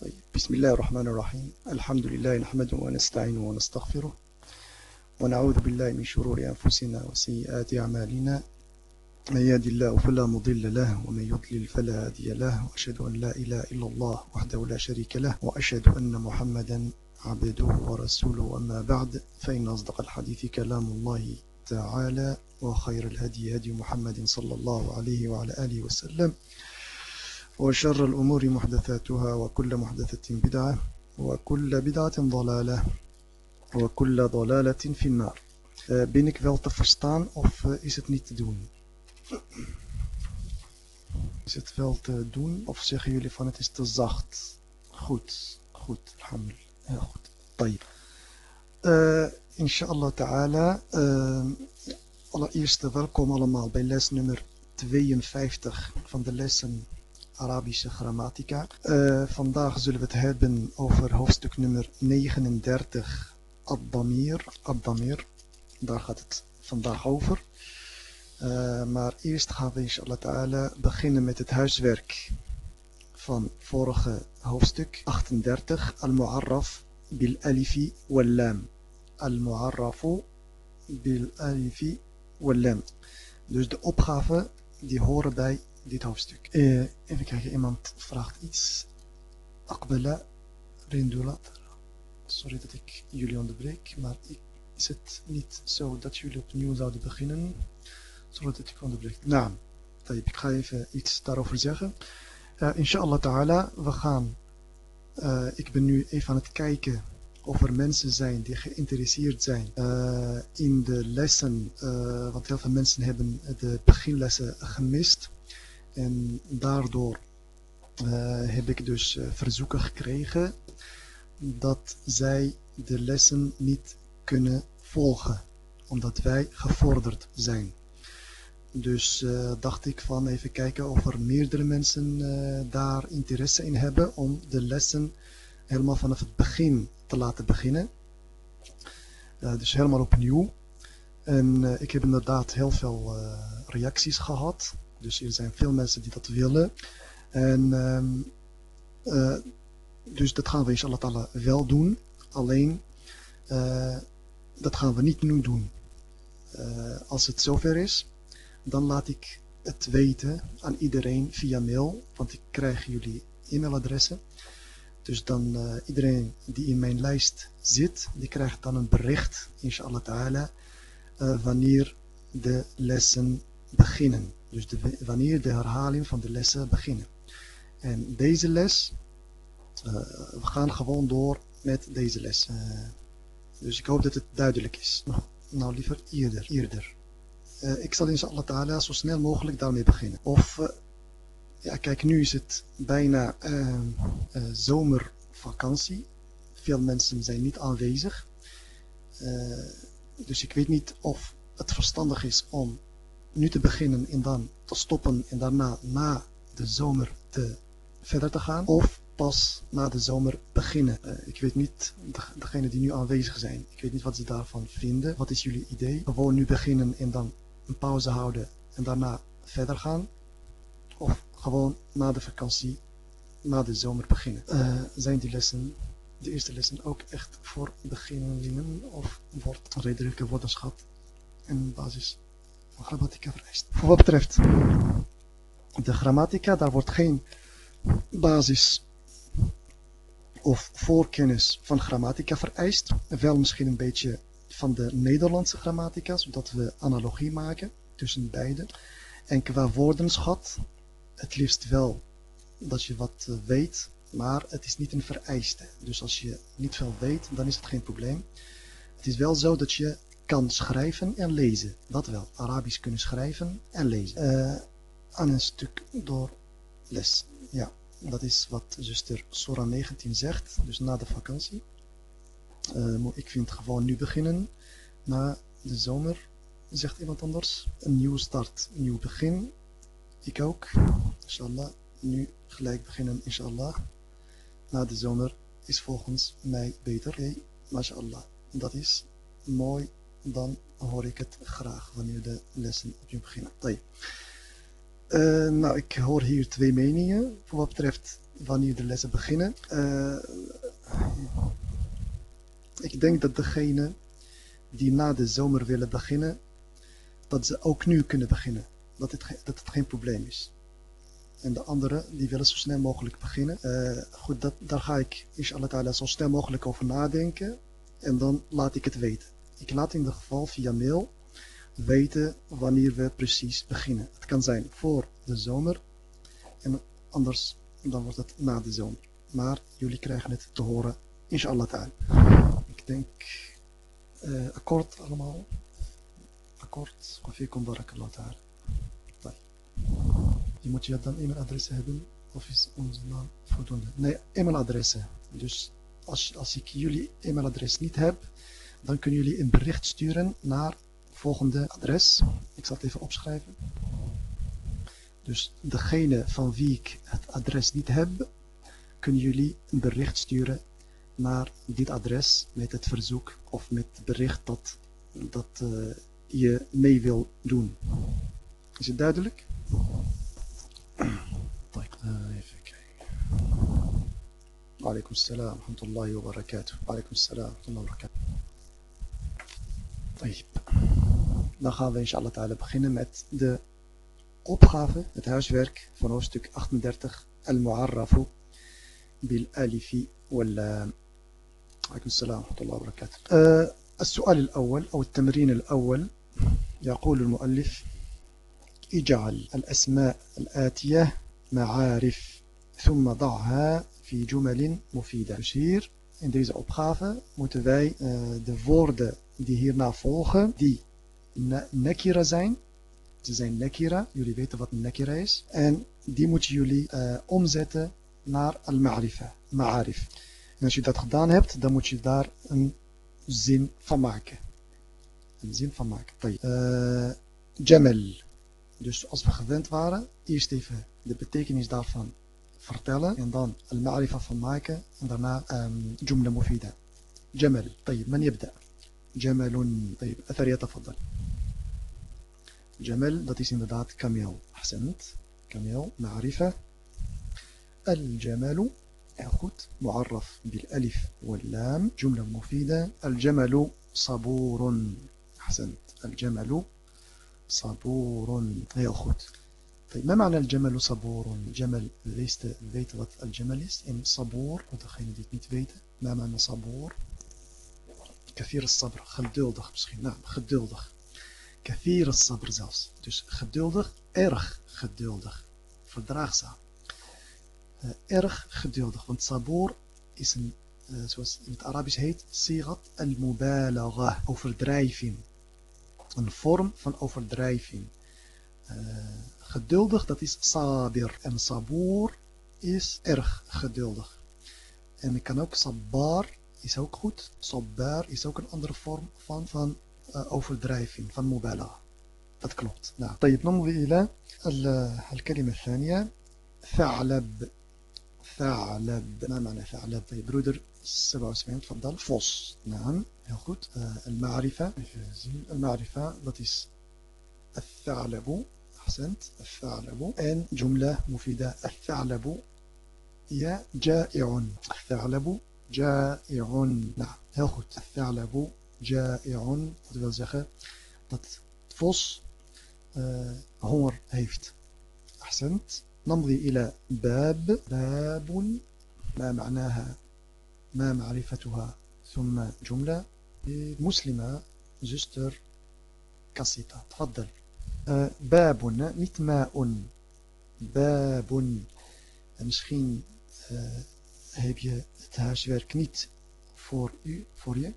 طيب بسم الله الرحمن الرحيم. الحمد لله نحمده ونستعينه ونستغفره ونعوذ بالله من شرور أنفسنا وسيئات أعمالنا. من يهد الله فلا مضل له ومن يضلل فلا هادي له وأشهد أن لا إله إلا الله وحده لا شريك له وأشهد أن محمدا عبده ورسوله. أما بعد فإن أصدق الحديث كلام الله تعالى وخير الهدي هدي محمد صلى الله عليه وعلى آله وسلم. وشر الأمور محدثاتها وكل محدثة بدعة وكل بدعة ضلالة وكل ضلالة في النار Ben ik wel te verstaan of is het niet te doen? Is het wel te doen of zeggen jullie van het is te zacht? Goed, goed, alhamdulillah. Heel goed. طيب. Uh, inshallah ta'ala. Uh, allereerst welkom allemaal bij les nummer 52 van de lessen Arabische grammatica. Uh, vandaag zullen we het hebben over hoofdstuk nummer 39, Ad-Damir. Ad-Damir, daar gaat het vandaag over. Uh, maar eerst gaan we inshallah ta'ala beginnen met het huiswerk van vorige hoofdstuk 38, Al-Mu'arraf bil-Alifi wal-Lam. Al-Mu'arrafu bil-Alifi wal-Lam. Dus de opgaven die horen bij dit hoofdstuk. Uh, even kijken, iemand vraagt iets. Akbala Rindulat. Sorry dat ik jullie onderbreek, maar ik, is het niet zo dat jullie opnieuw zouden beginnen? Zodat ik onderbreek. Nou, ik ga even iets daarover zeggen. Uh, inshallah ta'ala, we gaan, uh, ik ben nu even aan het kijken of er mensen zijn die geïnteresseerd zijn in de lessen, want heel veel mensen hebben de beginlessen gemist. En daardoor uh, heb ik dus uh, verzoeken gekregen dat zij de lessen niet kunnen volgen. Omdat wij gevorderd zijn. Dus uh, dacht ik van even kijken of er meerdere mensen daar interesse in hebben om de lessen helemaal vanaf het begin te laten beginnen. dus helemaal opnieuw. En ik heb inderdaad heel veel reacties gehad. Dus er zijn veel mensen die dat willen. En um, uh, dus dat gaan we inshallah wel doen. Alleen, uh, dat gaan we niet nu doen. Uh, als het zover is, dan laat ik het weten aan iedereen via mail. Want ik krijg jullie e-mailadressen. Dus dan iedereen die in mijn lijst zit, die krijgt dan een bericht, inshallah ta'ala, wanneer de lessen beginnen. Dus wanneer de herhaling van de lessen beginnen. En deze les, uh, we gaan gewoon door met deze les. Uh, dus ik hoop dat het duidelijk is. Nou, liever eerder. eerder. Uh, ik zal inshallah ta'ala zo snel mogelijk daarmee beginnen. Of, ja kijk nu is het bijna zomervakantie. Veel mensen zijn niet aanwezig. dus ik weet niet of het verstandig is om nu te beginnen en dan te stoppen en daarna na de zomer te, verder te gaan. Of pas na de zomer beginnen. Uh, ik weet niet, de, degenen die nu aanwezig zijn, ik weet niet wat ze daarvan vinden. Wat is jullie idee? Gewoon nu beginnen en dan een pauze houden en daarna verder gaan. Of gewoon na de vakantie, na de zomer beginnen. Uh, zijn die lessen, de eerste lessen ook echt voor beginnelingen of wordt redelijke woordenschat en basis grammatica vereist. Voor wat betreft de grammatica, daar wordt geen basis of voorkennis van grammatica vereist. Wel misschien een beetje van de Nederlandse grammatica, zodat we analogie maken tussen beide. En qua woordenschat, het liefst wel dat je wat weet, maar het is niet een vereiste. Dus als je niet veel weet, dan is het geen probleem. Het is wel zo dat je kan schrijven en lezen. Dat wel. Arabisch kunnen schrijven en lezen. Uh, aan een stuk door les. Ja, dat is wat zuster Sora 19 zegt. Dus na de vakantie. Uh, ik vind gewoon nu beginnen. Na de zomer, zegt iemand anders. Een nieuwe start, een nieuw begin. Ik ook. Inshallah. Nu gelijk beginnen, inshallah. Na de zomer is volgens mij beter. Hey, mashallah. Dat is mooi dan hoor ik het graag wanneer de lessen opnieuw beginnen. Uh, nou, ik hoor hier twee meningen voor wat betreft wanneer de lessen beginnen. Uh, ik denk dat degene die na de zomer willen beginnen, dat ze ook nu kunnen beginnen. Dat het, dat het geen probleem is. En de anderen, die willen zo snel mogelijk beginnen. Uh, goed, dat, daar ga ik inshallah ta'ala zo snel mogelijk over nadenken. En dan laat ik het weten. Ik laat in ieder geval via mail weten wanneer we precies beginnen. Het kan zijn voor de zomer. En anders, dan wordt het na de zomer. Maar jullie krijgen het te horen, inshallah ta'ala. Ik denk, uh, akkoord allemaal. Akkoord. Wafikum barakallah ta'ala. Je moet je dan e-mailadres hebben of is onze naam voldoende? Nee, e-mailadressen. Dus als, als ik jullie e-mailadres niet heb, dan kunnen jullie een bericht sturen naar volgende adres. Ik zal het even opschrijven. Dus degene van wie ik het adres niet heb, kunnen jullie een bericht sturen naar dit adres met het verzoek of met het bericht dat, dat uh, je mee wil doen. Is het duidelijk? even kijken. Alaikum salam wa rahmatullahi wa barakatuh. Alaikum salam wa rahmatullahi wa barakatuh. Dan gaan we inshallah ta'ala beginnen met de opgave, het huiswerk van hoofdstuk 38 Al-Mu'arrafu bil-alifi wal عليكم السلام ورحمة الله وبركاته السؤال الأول أو التمرين الأول يقول المؤلف اجعل الأسماء الآتية معارف ثم ضعها في جمل مفيدة hier in deze opgave moeten wij uh, de woorden die hierna volgen, die nekira zijn. Ze zijn nekira, jullie weten wat nekira is. En die moeten jullie uh, omzetten naar al-ma'rifa, ma'arif. En als je dat gedaan hebt, dan moet je daar een zin van maken. Een zin van maken. Uh, Jamal. Dus als we gewend waren, eerst even de betekenis daarvan vertellen en dan al-ma'rifa van maken en daarna um, jumla mufida. جمل طيب من يبدأ جمل طيب أثر يتفضل جمل dat is inderdaad kameel أحسنت kameel معرفة الجمل goed معرف بالألف واللام جملة مفيدة الجمل صبور أحسنت الجمل صبور goed طيب ما معنى الجمل صبور؟ جمل ليست بيت وات الجمل ليست ان يعني صبور وتخيل ديت نيت بيت. ما معنى صبور؟ كثير الصبر خدولدغ مسخين نعم خدولدغ كثير الصبر زلفس دوس خدولدغ ارغ خدولدغ إرخ ارغ خدولدغ وانت صبور اسم een, zoals in het Arabisch heet, sigat al-mubalagah, overdrijving. Een vorm. Geduldig, dat is sabir. En saboor is erg geduldig. En ik kan ook sabbar, is ook goed. Sabbar is ook een andere vorm van, van uh, overdrijving, van mubala. Dat klopt. Nou, طيب نمضي إلى الكلمة الثانية ثعلب ثعلب ما معنى ثعلب طيب برودر 77 تفضل فوس نعم heel goed uh, المعرفة dat is الثعلب أحسنت الثعلب. en جملة مفيدة. الثعلب هي جائع. الثعلب جائع. نعم. heel الثعلب جائع. dat wil zeggen dat أحسنت. نمضي إلى باب. باب ما معناها ما معرفتها. ثم جملة. مسلمة. زستر. كاسيتا. تفضل. Eh, babun, niet ma'un. Babun. En misschien eh, heb je het huiswerk niet voor, u, voor je.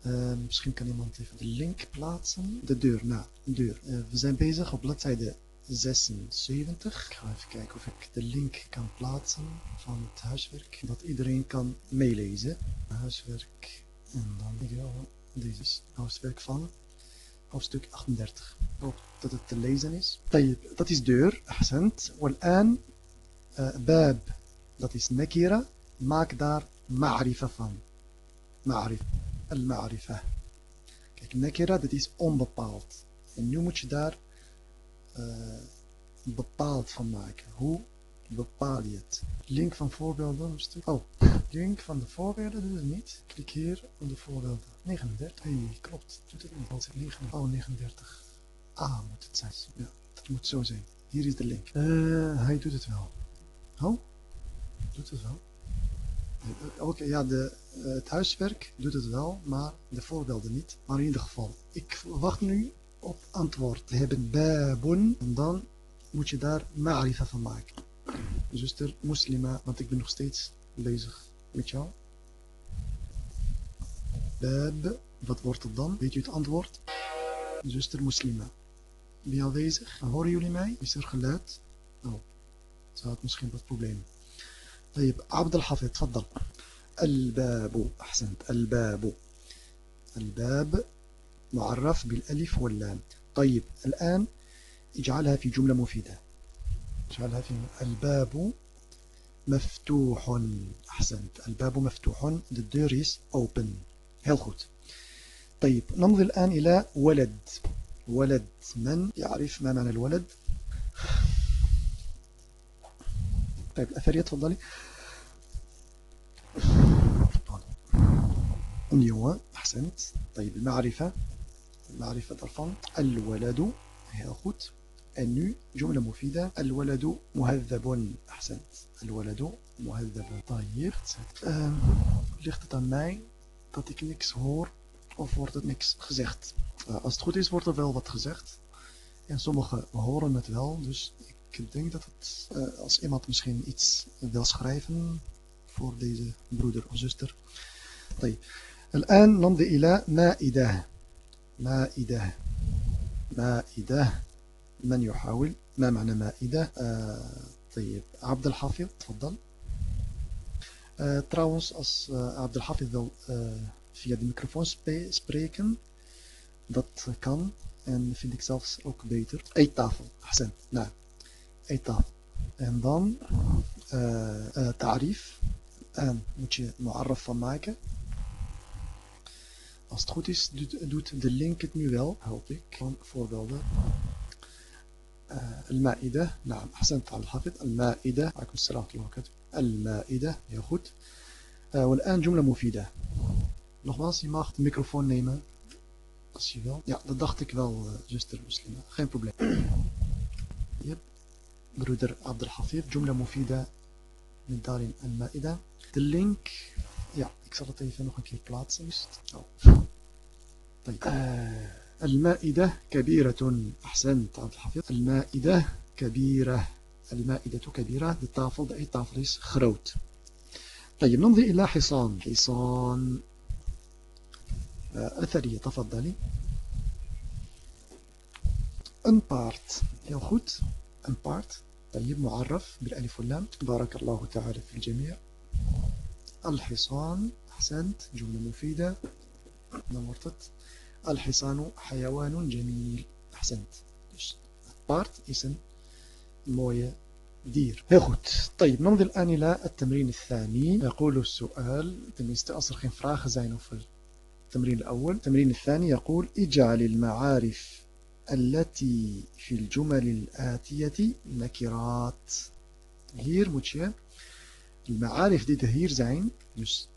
Eh, misschien kan iemand even de link plaatsen. De deur, nou, de deur. we zijn bezig op bladzijde 76. Ik ga even kijken of ik de link kan plaatsen van het huiswerk. Dat iedereen kan meelezen. Huiswerk. En dan deze is huiswerk van hoofdstuk 38. Ik hoop dat het te lezen is. Dat is deur, ahsend. en eh, bab, dat is nekira. Maak daar ma'rifa van. Ma'rif, al-ma'rifa. Kijk, nekira, dat is onbepaald. En nu moet je daar eh, bepaald van maken. Hoe bepaal je het? Link van voorbeelden, een stuk. Oh, link van de voorbeelden, dat is niet. Klik hier op de voorbeelden. 39. Hey, klopt. Doet het niet. Wat 39? Oh, 39. A moet het zijn. Ja, dat moet zo zijn. Hier is de link. Uh, hij doet het wel. Oh, doet het wel. Oké, okay, ja, de, uh, het huiswerk doet het wel, maar de voorbeelden niet. Maar in ieder geval, ik wacht nu op antwoord. We hebben babun en dan moet je daar ma'rifa van maken. Zuster muslima, want ik ben nog steeds bezig met jou. Bab, wat wordt het dan? Weet u het antwoord? Zuster muslima. Je aanwezig? Horen jullie mij? Is er geluid? Oh, ze had misschien wat problemen. طيب عبد الحفيظ تفضل الباب أحسنت الباب الباب معرف بالألف واللام طيب الآن اجعلها في جملة مفيدة اجعلها في الباب مفتوح أحسنت الباب مفتوح the door is open heel goed طيب نمضي الآن إلى ولد. ولد من؟ يعرف ما معنى الولد. طيب الأثرية تفضلي. اليوم أحسنت. طيب المعرفة. المعرفة daarvan الولد heel goed nu جملة مفيدة. الولد مهذب. أحسنت. الولد مهذب. طيب. uh, ligt het dat ik niks hoor of wordt het niks gezegd uh, als het goed is wordt er wel wat gezegd en sommigen horen het wel dus ik denk dat het, uh, als iemand misschien iets wil schrijven voor deze broeder of zuster. طيب الآن نمضي إلى مائدة مائدة مائدة من يحاول ما معنى مائدة آه طيب عبد الحافظ تفضل uh, trouwens als uh, Abdel Hafid wil uh, via de microfoon spreken dat kan en vind ik zelfs ook beter eettafel Ahsan nou etab. En dan uh, uh, tarif. En moet je mu'arraf van maken. Als het goed is, doet, doet de link het nu wel, hoop ik. Van voorbeelden. المائدة نعم أحسنت على الحافظ المائدة عليكم السلام ورحمة الله وبركاته المائدة يا خد والآن جملة مفيدة. نخلص يمارك الميكروفون نيمة أسيبال يا دخلتك بال جستر مسلمة خير بروبلم يب برودر عبد الحفيظ جملة مفيدة من دار المائدة اللينك يا اكسر تيفن وخلك يبلاتس طيب المائدة كبيرة أحسنت عبد الحفيظ المائدة كبيرة المائدة كبيرة de tafel de groot طيب نمضي إلى حصان. حصان أثرية تفضلي. een paard heel goed een paard طيب معرف بالألف واللام. بارك الله تعالى في الجميع. الحصان أحسنت. جملة مفيدة. نورتت الحصان حيوان جميل. أحسنت. بارت اسم. موية. دير هاخد طيب نمضي الآن إلى التمرين الثاني. يقول السؤال تمستأصر خين فراخ زين في التمرين الأول. التمرين الثاني يقول اجعل المعارف التي في الجمل الآتية نكرات. هير موتشي المعارف دي تهير زين دوس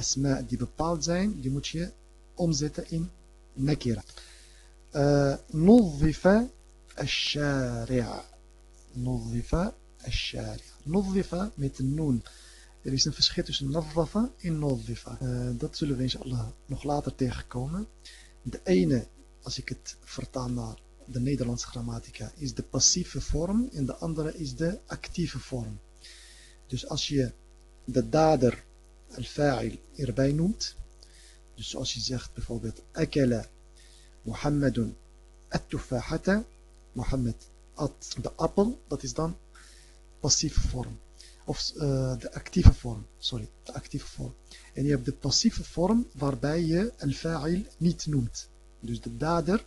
أسماء دي ببال زين دي موشي أمزت إن نكرة. آه، نظف الشارع. نظف الشارع نظف met een noon er is een verschil tussen nazafa en nazifa. Uh, dat zullen we inshallah nog later tegenkomen. De ene als ik het vertaal naar de Nederlandse grammatica, is de passieve vorm en de andere is de actieve vorm. Dus als je de dader al-fa'il erbij noemt, dus zoals je zegt bijvoorbeeld akala Muhammadun at-tufahata, Mohammed at de appel, dat is dan passieve vorm. Of uh, de actieve vorm, sorry, de actieve vorm. En je hebt de passieve vorm waarbij je al-fa'il niet noemt. dus de dader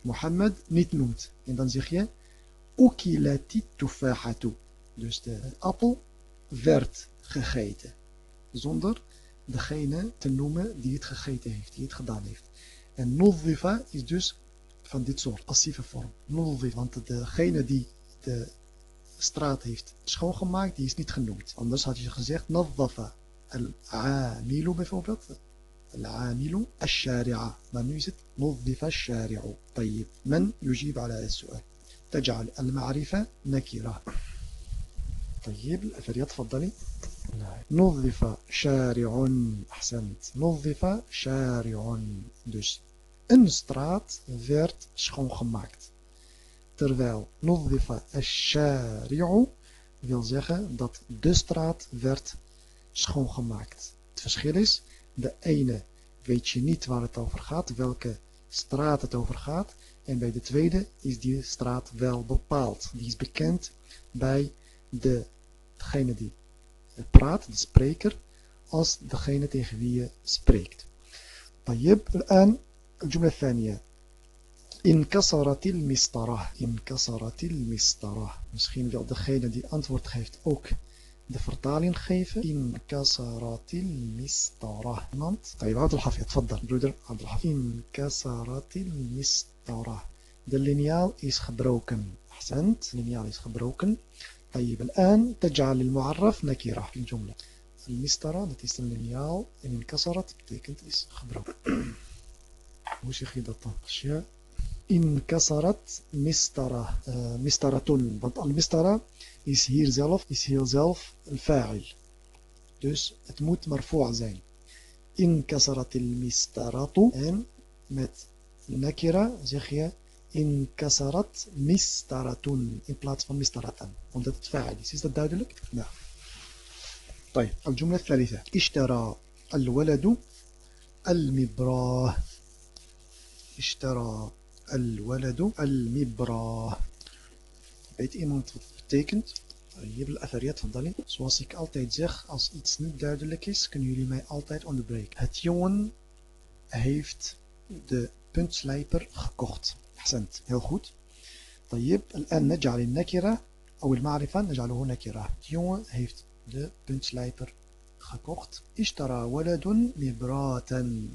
Mohammed niet noemt. En dan zeg je Ukilati tufahatu. Dus de appel werd gegeten. Zonder degene te noemen die het gegeten heeft, die het gedaan heeft. En nulzifa is dus van dit soort, passieve vorm. Nulzifa, want degene die de straat heeft schoongemaakt, die is niet genoemd. Anders had je gezegd nadhafa al-amilu bijvoorbeeld. العامل الشارع ما نوزت نظف الشارع طيب من يجيب على هذا السؤال تجعل المعرفة نكرة طيب الأثرية تفضلي نظف شارع أحسنت نظف شارع dus een straat werd schoongemaakt terwijl نظف الشارع wil zeggen dat de straat werd schoongemaakt het verschil is de ene weet je niet waar het over gaat, welke straat het over gaat. En bij de tweede is die straat wel bepaald. Die is bekend bij de, degene die praat, de spreker, als degene tegen wie je spreekt. طيب الآن الجملة الثانية انكسرت المسطرة انكسرت المسطرة misschien wil degene die antwoord geeft ook de vertaling geven. In kasaratil mistara. Iemand? طيب عبد الحفيظ تفضل broeder عبد الحفيظ. In kasaratil mistara. De liniaal is gebroken. أحسنت. liniaal is gebroken. طيب الآن تجعل المعرف نكرة في الجملة. المسطرة dat is een liniaal en انكسرت betekent is gebroken. Hoe zeg je dat dan? Als je انكسرت مسطرة مسطرة want المسطرة is hier zelf, is hier zelf een fa'il. Dus het moet marfu' zijn. In kasaratil mistaratu. En met nakira zeg je in kasarat mistaratun. In plaats van mistaratan. Omdat het fa'il is. Is dat duidelijk? Nou. طيب الجملة الثالثة اشترى الولد المبراه اشترى الولد المبراه weet iemand wat betekent. Je wil athariat van Dali. Zoals ik altijd zeg, als iets niet duidelijk is, kunnen jullie mij altijd onderbreken. Het jongen heeft de puntslijper gekocht. Accent, heel goed. طيب الآن نجعل النكرة أو المعرفة نجعله نكرة. Het jongen heeft de puntslijper gekocht. اشترى ولد مبراتا.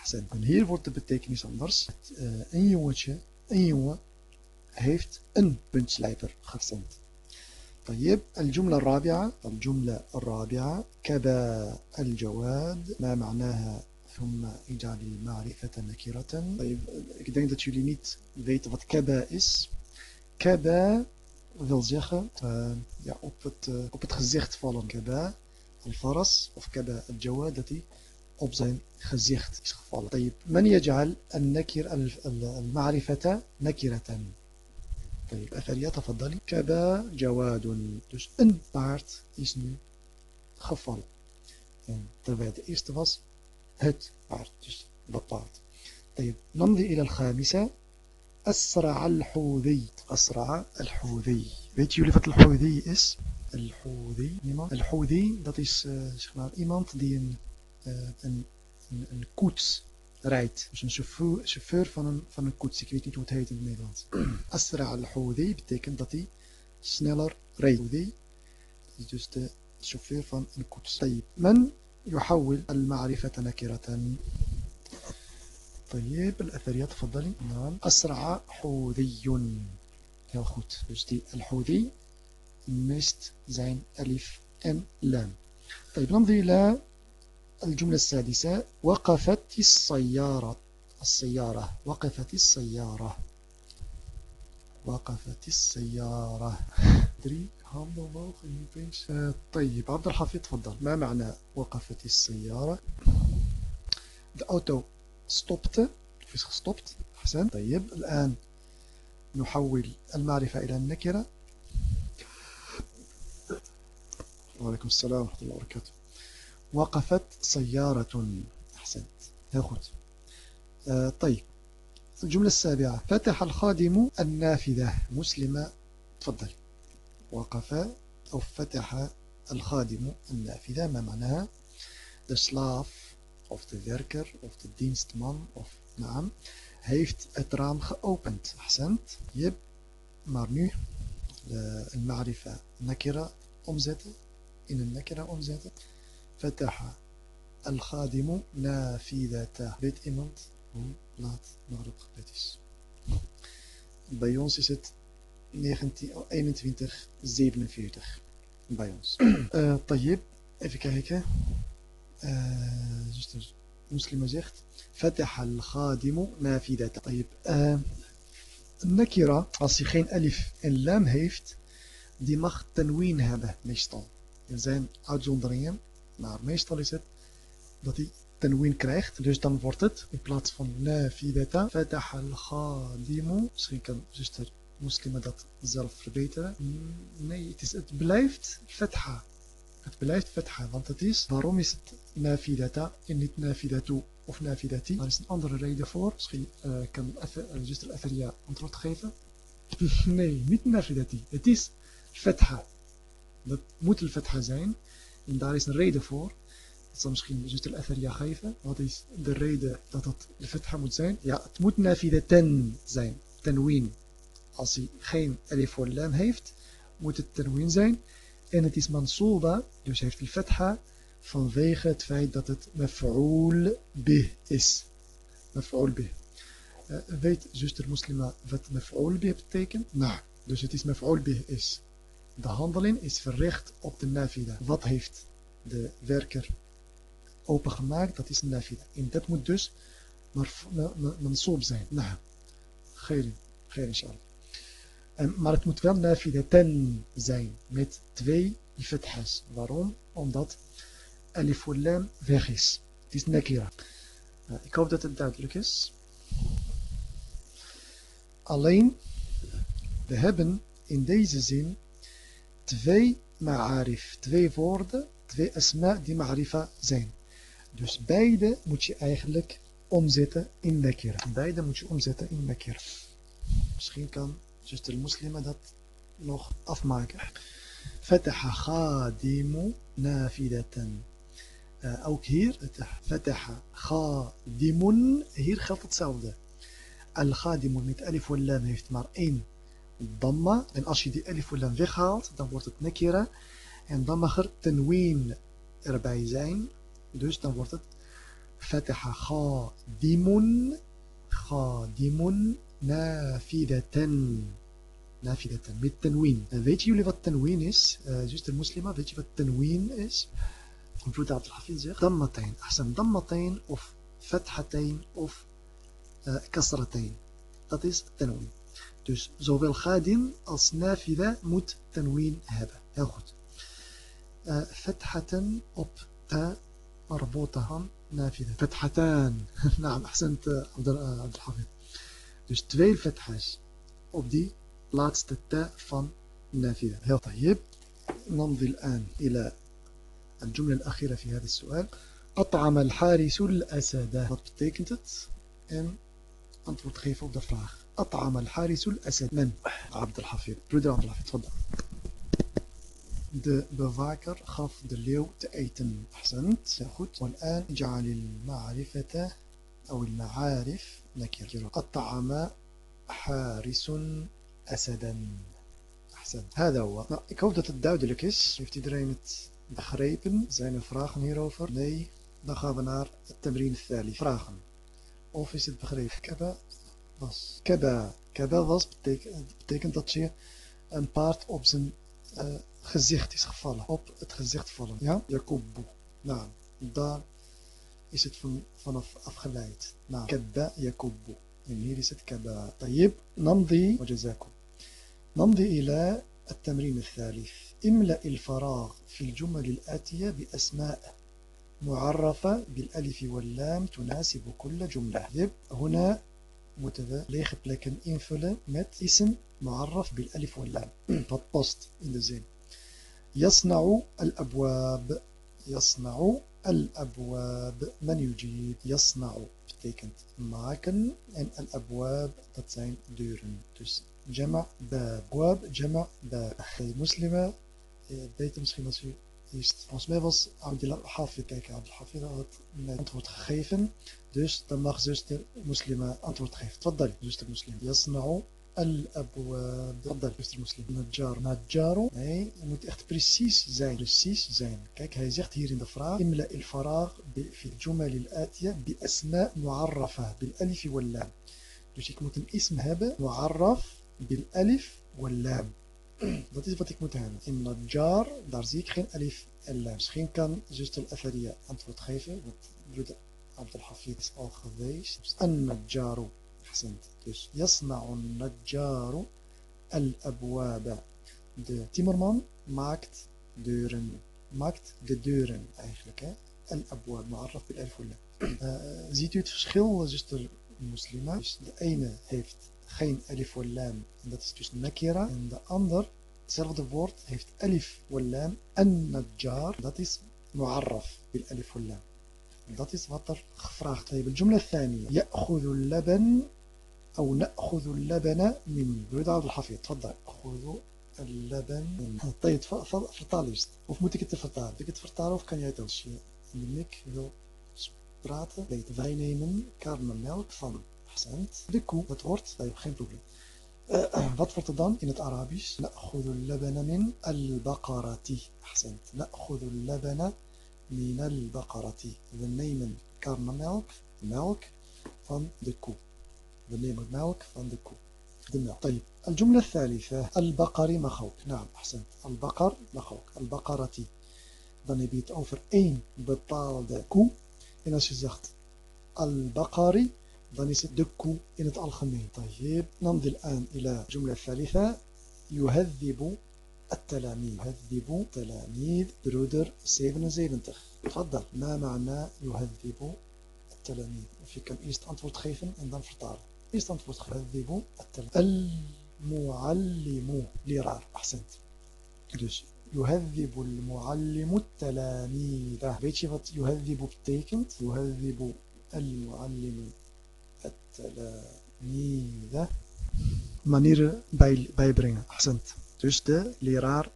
Accent. En hier wordt de betekenis anders. Uh, een jongetje, een jongen heeft een puntslijper gevonden. طيب الجملة الرابعة الجملة الرابعة كبا الجواد ما معناها ثم اجعل المعرفة نكرة طيب ik denk dat jullie niet weten wat kaba is kaba wil zeggen uh, ja, op, het, uh, op het gezicht vallen kaba al-faras of kaba al-jawad dat op zijn gezicht is gevallen طيب من يجعل النكر المعرفة نكرة طيب أثريا تفضلي كبا جواد dus een paard is nu gevallen en terwijl de eerste was het paard dus dat paard طيب نمضي إلى الخامسة أسرع الحوذي أسرع الحوذي weet jullie wat الحوذي is الحوذي الحوذي dat is uh, zeg maar iemand die een, uh, een, een, een koets rijdt. Dus een chauffeur, chauffeur van, een, van een koets. Ik weet niet hoe het heet in het Nederlands. Asra al-Hudi betekent dat hij sneller rijdt. Is dus de chauffeur van een koets. طيب من المعرفة نكرة طيب الأثرية تفضلي نعم أسرع حوذي heel goed dus die al-Hudi mist zijn alif en lam طيب نمضي إلى الجملة السادسة وقفت السيارة. السيارة. وقفت السيارة. وقفت السيارة. دري هام طيب عبد الحفيظ تفضل. ما معنى وقفت السيارة؟ De auto stopte of gestopt حسن طيب الآن نحول المعرفة إلى النكرة. وعليكم السلام ورحمة الله وبركاته. وقفت سيارة. أحسنت. هاخد آه، طيب. الجملة السابعة فتح الخادم النافذة. مسلمة. تفضل وقف أو فتح الخادم النافذة. ما معناها؟ The slave of the worker of the dienstman of نعم. heeft het raam geopend أحسنت. يب. maar nu آه، المعرفة نكرة أمزت إن النكرة أمزت فتح الخادم نافذته بيت إيمانت. لات مغرب غاتيس باي اونس اي ست 21 47 باي طيب ايف كيكا جوستر مسلمه زيخت فتح الخادم نافذته طيب النكره اصي خين الف ان لام هيفت دي مخ تنوين هذا ميشتون إن زين أجندرين maar meestal is het dat hij tanween krijgt. Dus dan wordt het in plaats van nafidata, fatah al-khadimu. Misschien kan zuster moslima dat zelf verbeteren. Nee, het, is, het blijft fatha. Het blijft fatha, want het is, waarom is het nafidata en niet nafidatu of nafidati? Daar is een andere reden voor. Misschien uh, kan uh, zuster Afaria antwoord geven. nee, niet nafidati. Het is fatha. Dat moet een fatha zijn. En daar is een reden voor. Dat zal misschien zuster Afaria geven. Wat is de reden dat het de fatha moet zijn? Ja, het moet nafidaten zijn. Tenween. Als hij geen alif lam heeft, moet het tenween zijn. En het is mansooba, dus heeft hij fatha vanwege het feit dat het maf'ul bih is. Maf'ul bih. Uh, weet zuster muslima wat maf'ul bih betekent? Nou, dus het is maf'ul bih is. De handeling is verricht op de nafida. Wat heeft de werker opengemaakt? Dat is nafida. En dat moet dus mansoob zijn. Nou, geen, geen inshallah. En, maar het moet wel nafidatan zijn met twee fathas. Waarom? Omdat alif lam weg is. Het is nakira. Nou, ik hoop dat het duidelijk is. Alleen, we hebben in deze zin twee ma'arif, twee woorden, twee asma die ma'arifa zijn. Dus beide moet je eigenlijk omzetten in nakira. Beide moet je omzetten in nakira. Misschien kan zuster muslima dat nog afmaken. Fataha khadimu nafidatan. Uh, ook hier, fataha khadimun, hier geldt hetzelfde. Al-khadimun met alif wal lam heeft maar één damma. En als je die alif lam weghaalt, dan wordt het nekira. En dan mag er tenween erbij zijn. Dus dan wordt het fataha khadimun khadimun nafidatan. Nafidatan, met tenween. En weet jullie wat tenween is? Uh, zuster muslima, weet je wat tenween is? Broeder Abdelhafid zegt, dammatain. Ahsan, dammatain of fathatain of uh, kasratain. Dat is tenween. Dus zowel gadin als nafida moet tenween hebben. Heel goed. Uh, fathatan op ta marbotahan nafida. Fathatan. naam, ahsant Abdelhafid. Dus twee fathas op die laatste ta van نافذة heel طيب نمضي الآن إلى الجملة الأخيرة في هذا السؤال أطعم الحارس الأسد wat betekent het en antwoord geven op de vraag أطعم الحارس الأسد من عبد الحفيظ broeder عبد الحفيظ تفضل de bewaker gaf de leeuw te eten heel goed والآن اجعل المعرفة أو المعارف نكرة أطعم حارس أسدا أحسن هذا هو nou, ik hoop dat het duidelijk is heeft iedereen het begrepen zijn er vragen hierover nee dan gaan we naar het tamrin vragen of is het begrepen kaba was kaba kaba was betekent, betekent dat je een paard op zijn uh, gezicht is gevallen op het gezicht vallen ja Jacobu nou daar is het van, vanaf afgeleid nou kaba Jacobu en hier is het kaba طيب نمضي وجزاكم نمضي إلى التمرين الثالث املأ الفراغ في الجمل الآتية بأسماء معرفة بالألف واللام تناسب كل جملة هنا moeten we lege plekken invullen met ism mu'arraf bil alif wal lam. Wat past in de zin. يصنع الأبواب يصنع الأبواب من يجيب يصنع betekent maken en al-abwab dat zijn deuren. Dus جمع باب بواب جمع باب مسلمة beter misschien als u eerst volgens mij was Abdullah Hafid kijken Abdul had het antwoord gegeven dus dan mag zuster muslima antwoord geven تفضل zuster muslim يصنع الأبواب تفضل zuster muslim نجار نجار nee het moet echt precies zijn precies zijn kijk hij zegt hier in de vraag املأ الفراغ في الجمل الآتية بأسماء معرفة بالألف واللام dus ik moet een ism hebben معرف بالألف واللام dat is wat ik moet hebben in najjar daar zie ik geen alif en lam misschien kan zuster Afaria antwoord geven want Hafid is al geweest an najjaru accent dus najjaru al abwaba de timmerman maakt deuren maakt de deuren eigenlijk hè ma'arraf bil alif uh, ziet u het verschil zuster muslima dus de ene heeft geen alif wal lam en dat is dus nakira en de ander hetzelfde woord heeft alif wal lam en najjar dat is mu'arraf bil alif wal lam dat is wat er gevraagd heeft الجملة الثانية يأخذ اللبن أو نأخذ اللبن من بريد عبد الحفيظ تفضل أخذ اللبن من طيب vertaal eerst of moet ik het vertalen? Moet ik het vertalen of kan jij het als je in de wil praten? Weet wij nemen karnemelk van accent. De koe, dat wordt, dat geen probleem. Uh, wat wordt er dan in het Arabisch? نأخذ اللبن من البقرة أحسنت نأخذ اللبن من البقرة we nemen karnemelk melk van de koe we nemen melk van de koe de melk طيب الجملة الثالثة البقر مخوك نعم أحسنت البقر مخوك البقرة dan heb je het over één bepaalde koe en als je zegt al-Baqari dan is het de koe in het algemeen. طيب نمضي الآن إلى الجملة الثالثة يهذب التلاميذ. يهذب تلاميذ برودر 77 تفضل. ما معنى يهذب التلاميذ؟ of je kan eerst antwoord geven en dan vertalen geven يهذب التلاميذ. المعلم لرار أحسنت. dus يهذب المعلم التلاميذ. weet je يهذب betekent يهذب المعلم التلاميذ. manieren bij, bijbrengen. Accent. Dus de leraar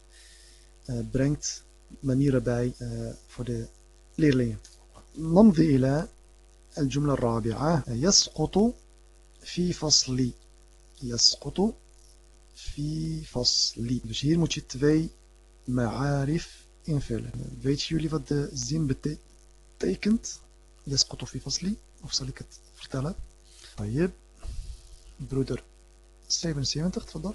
uh, brengt manieren bij uh, voor de leerlingen. نمضي إلى الجملة الرابعة يسقط في فصلي يسقط في فصلي dus hier moet je twee ma'arif invullen weten jullie wat de zin betekent يسقط في فصلي of zal ik het vertellen طيب broeder 77 تفضل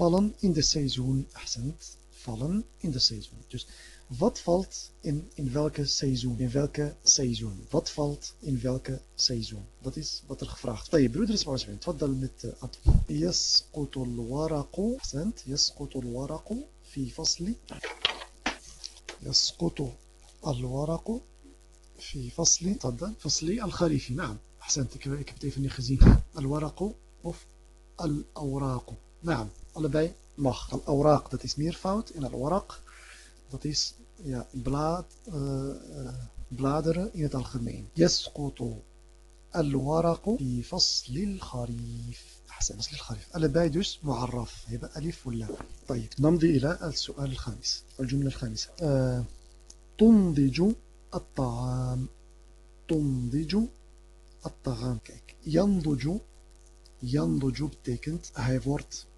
vallen in de seizoen أحسنت vallen in de seizoen dus wat valt in, in welke seizoen in welke seizoen wat valt in welke seizoen dat is wat er gevraagd طيب broeder 77 تفضل met antwoord يسقط الورق أحسنت يسقط الورق في فصل يسقط الورق في تفضل فصلي الخريفي نعم أحسنت ik heb het even niet gezien الورق of الأوراق نعم allebei mag الأوراق dat is meervoud en الورق dat is ja, blad, uh, bladeren in het algemeen يسقط الورق في فصل الخريف. أحسن فصل الخريف. dus معرف. هيبقى ألف ولا؟ طيب نمضي إلى السؤال الخامس الجملة الخامسة. uh, تنضج الطعام. تنضج الطعام kijk ينضج ينضج wordt uh, uh,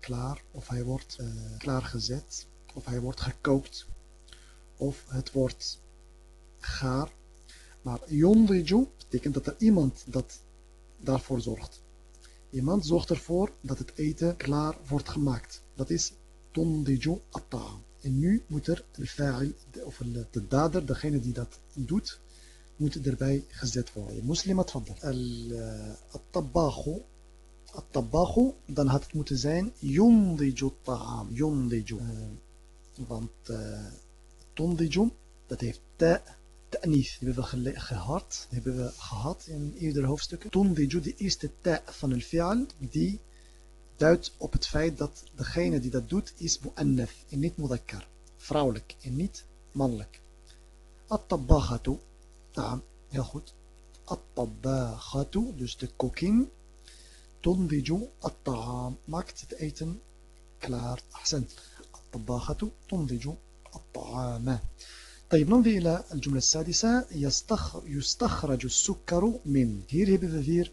klaar of hij wordt uh, klaargezet of hij wordt gekookt of het wordt gaar maar yondiju betekent dat er iemand dat daarvoor zorgt iemand zorgt ervoor dat het eten klaar wordt gemaakt dat is tondiju at-ta'am en nu moet er de of de dader, degene die dat doet, moet erbij gezet worden. Moslim tfaddal. Al-tabakhu. Al-tabakhu, dan had het moeten zijn yundiju ta'am. Yundiju. Want tondiju, dat heeft ta ta'nith. Hebben we gehad, hebben we gehad in eerdere hoofdstukken. Tondiju, de eerste ta van el fi'al, die duidt op het feit dat degene die dat doet is mu'annaf en niet mudakkar. Vrouwelijk en niet mannelijk. At-tabbagatu. Naam, heel goed. At-tabbagatu, dus de kokin. تنضج الطعام. ماكت تأيتن كلار أحسن. الطباخة تنضج الطعام. طيب ننظر إلى الجملة السادسة. يستخ... يستخرج السكر من hier hebben we weer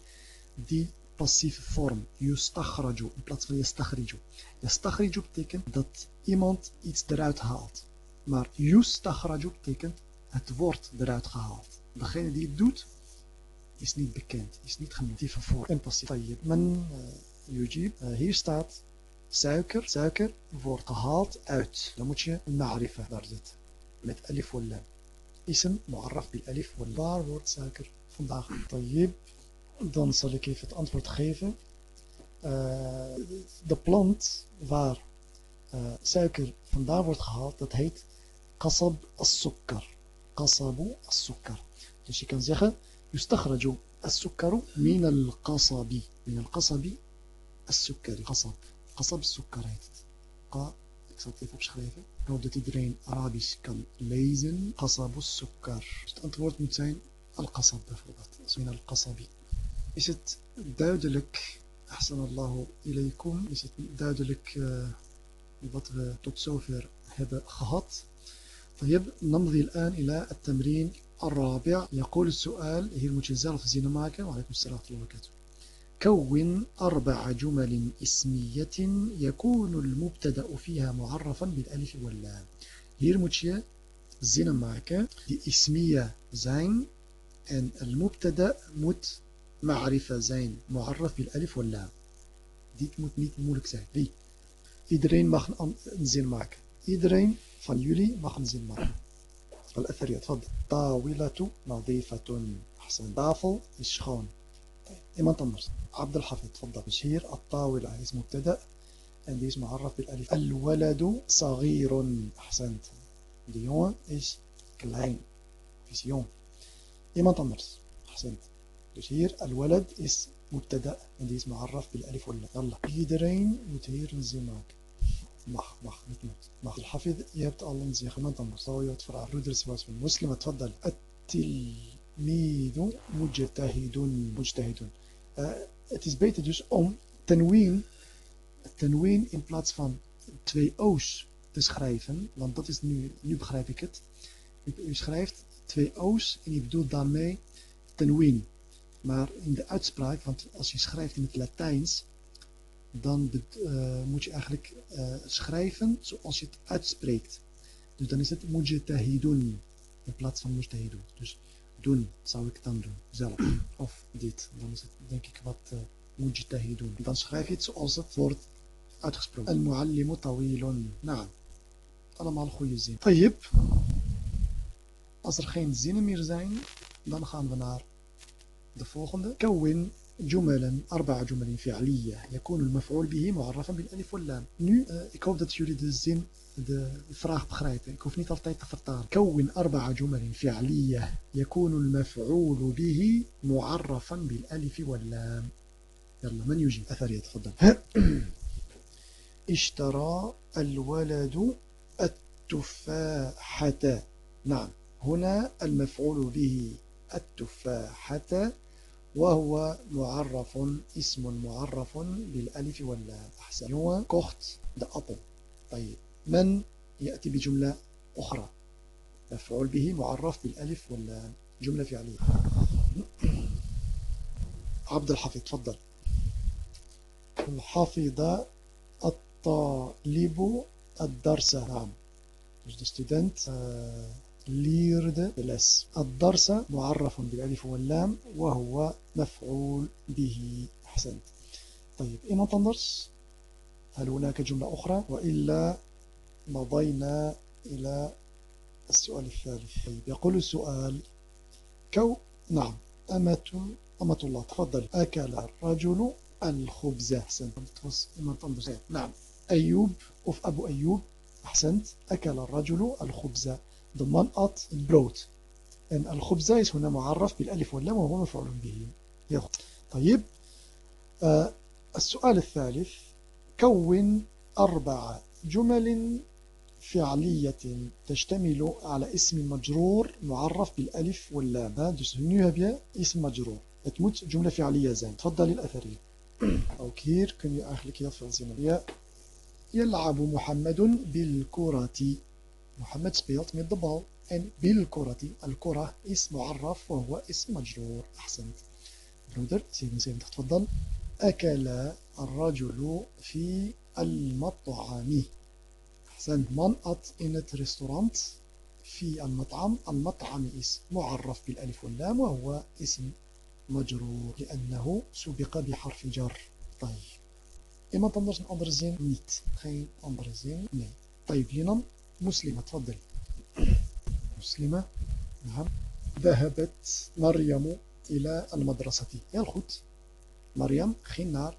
de passief vorm. يستخرج. plaats van يستخرج. يستخرج betekent dat iemand iets eruit haalt maar. يستخرج betekent het wordt eruit haalt Degene die het is niet bekend, is niet genoemd. Die vorm en passief. من Yujib. Hier staat suiker. Suiker wordt gehaald uit. Dan moet je daar zetten. Met alif wal lam. Ism mu'arraf bil alif wal Waar wordt suiker vandaag? Tayyib. Dan zal ik even het antwoord geven. Uh, de plant waar uh, suiker vandaan wordt gehaald, dat heet qasab as-sukkar. Qasabu as-sukkar. Dus je kan zeggen, يستخرج السكر من القصب من القصب السكري قصب قصب السكر heet het. Qa, ik zal het even opschrijven. Ik hoop dat iedereen Arabisch kan lezen. Qasabu sukkar. Dus het antwoord moet zijn al-qasab bijvoorbeeld. Min al-qasabi. Is het duidelijk, ahsan Allahu ilaykum, is het duidelijk uh, wat we tot zover hebben gehad? طيب نمضي الآن إلى التمرين الرابع يقول السؤال هي المتجزرة في زينة معك وعليكم السلام ورحمة الله وبركاته. كون أربع جمل اسمية يكون المبتدأ فيها معرفا بالألف واللام. هي المتجزرة زينة معك اسمية زين أن المبتدأ مت معرفة زين معرف بالألف واللام. دي مت نيت مولك زين إدرين مخن زين معك إدرين فاليولي مخن زين معك الأثرية تفضل طاولة نظيفة. أحسن. دافل طيب إيمان طنرس عبد الحفيظ تفضل. بشير. الطاولة. اسم مبتدأ. عندي اسم معرف بالألف. الولد صغير. أحسنت ديون. إش كلاين. فيسيون. إيمان طنرس أحسنت بشير. الولد. اسم مبتدأ. عندي اسم معرف بالألف واللام. يلا. إيدرين وتهير زي mag mag niet moet mag الحفظ je hebt al een zin iemand anders zal je het vragen broeders was van moslim تفضل التلميذ مجتهد مجتهد uh, het is beter dus om tenween tenween in plaats van twee o's te schrijven want dat is nu, nu begrijp ik het u, u schrijft twee o's en je bedoelt daarmee tenween maar in de uitspraak want als je schrijft in het Latijns dan uh, moet je eigenlijk uh, schrijven zoals je het uitspreekt. Dus dan is het mujtahidun in plaats van mujtahidun. Dus doen zou ik dan doen, zelf. Of dit, dan is het denk ik wat uh, mujtahidun. Dan schrijf je het zoals het wordt uitgesproken. Al-muallimu tawilun. Nou, allemaal goede zin. Tayyip. Als er geen zinnen meer zijn, dan gaan we naar de volgende. Kawin جملا أربع جمل فعلية يكون المفعول به معرفا بالألف واللام. Uh, ik hoop dat jullie de zin de vraag begrijpen ik hoef كون أربع جمل فعلية يكون المفعول به معرفا بالألف واللام. يلا من يجيب؟ أثر يتفضل اشترى الولد التفاحة. نعم هنا المفعول به التفاحة. وهو معرف اسم معرف بالألف واللام. أحسن. هو كخت ده أبل طيب. من يأتي بجملة أخرى؟ مفعول به معرف بالألف واللام. جملة فعلية. عبد الحفيظ تفضل. الحافظ الطالب الدرس. نعم. Dus de student uh, de les. الدرس معرف بالألف واللام وهو مفعول به. أحسنت. طيب iemand anders هل هناك جملة أخرى؟ وإلا مضينا إلى السؤال الثالث. طيب يقول السؤال كو نعم أمة أمة الله. تفضل. أكل الرجل الخبز. أحسنت. نعم. أيوب أف أبو أيوب. أحسنت. أكل الرجل الخبز. The man ate brood. En al-khubza is hun namu'arraf bil-alif wa lama wa mafu'lun bihi. السؤال الثالث كون أربع جمل فعلية تشتمل على اسم مجرور معرف بالألف واللام. دوس هنيها اسم مجرور. het moet جملة فعلية zijn. تفضل الأثري. oké kun je gelijk je zin يلعب محمد بالكرة. محمد met de bal en بالكرة الكرة is معرف وهو اسم مجرور. أحسنت. broeder 77 تفضل. أكل الرجل في المطعم. أحسنت. man in het restaurant في المطعم. المطعم اسم معرف بالألف واللام وهو اسم مجرور لأنه سبق بحرف جر. طيب. iemand anders een andere zin? Niet. Geen andere zin? طيب لنم مسلمة تفضل. مسلمة نعم. ذهبت مريم إلى المدرسة. heel goed مريم ging naar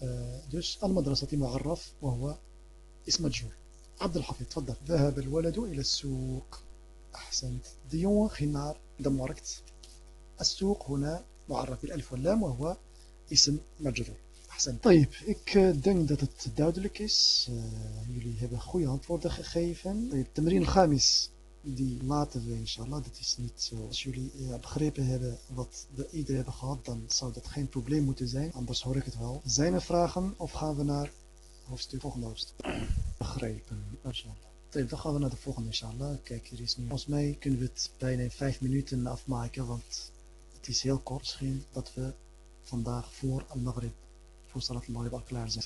uh, dus المدرسة معرف وهو اسم مجهول. عبد الحفيظ تفضل. ذهب الولد إلى السوق. أحسنت. naar de markt السوق هنا معرف بالألف واللام وهو اسم مجرور Ahsan. Ik eh, denk dat het duidelijk is. Eh, jullie hebben goede antwoorden gegeven. De Marine Khamis, die laten we inshallah. Dat is niet zo. Als jullie eh, begrepen hebben wat de ieder hebben gehad, dan zou dat geen probleem moeten zijn. Anders hoor ik het wel. Zijn er vragen of gaan we naar hoofdstuk volgende hoofdstuk? Begrepen, inshallah. Dan gaan we naar de volgende inshallah. Kijk, hier is nu. Volgens mij kunnen we het bijna in vijf minuten afmaken, want het is heel kort misschien dat we vandaag voor al-Maghrib voor Salat al-Maghrib al klaar zijn.